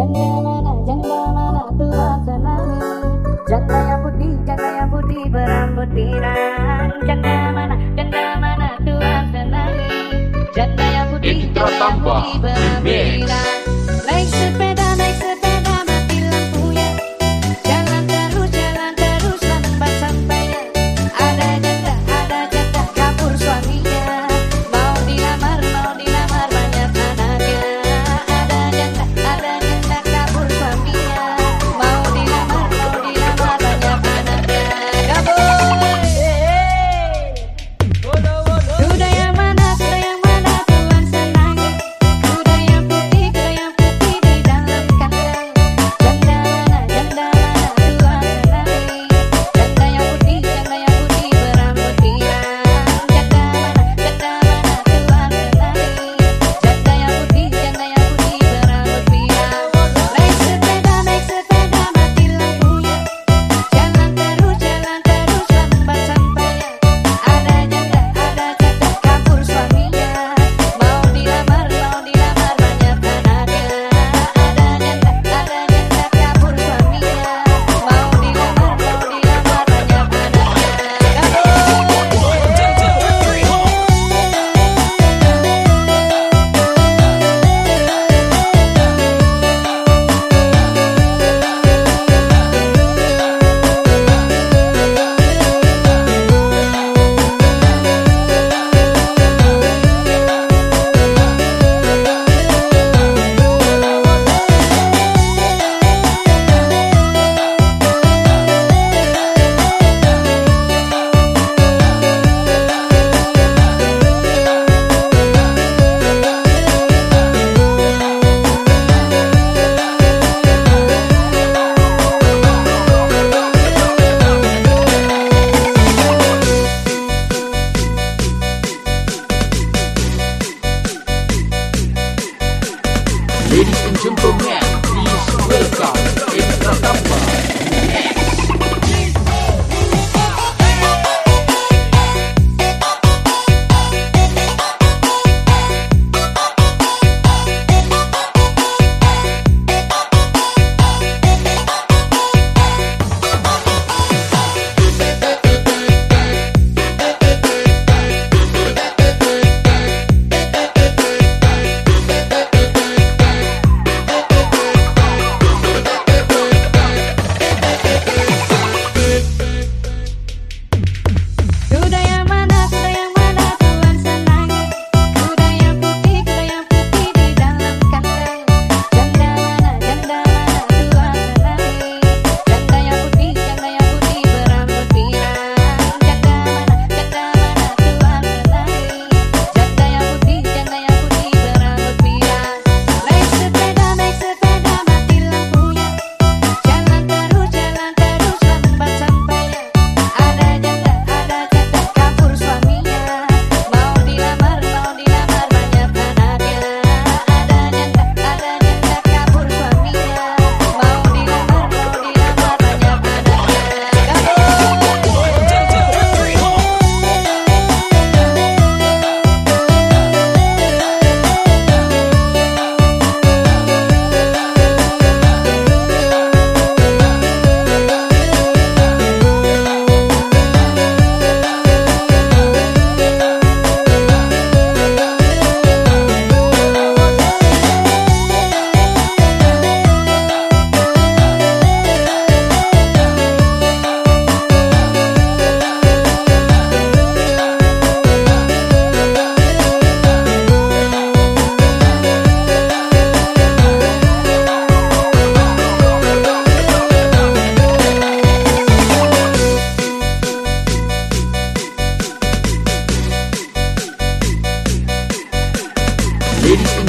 Janda janda mana tua senang Janda yang putih, janda yang putih berambut pirang Janda mana, janda mana tua senang Janda yang putih, janda yang putih berambut pirang Ladies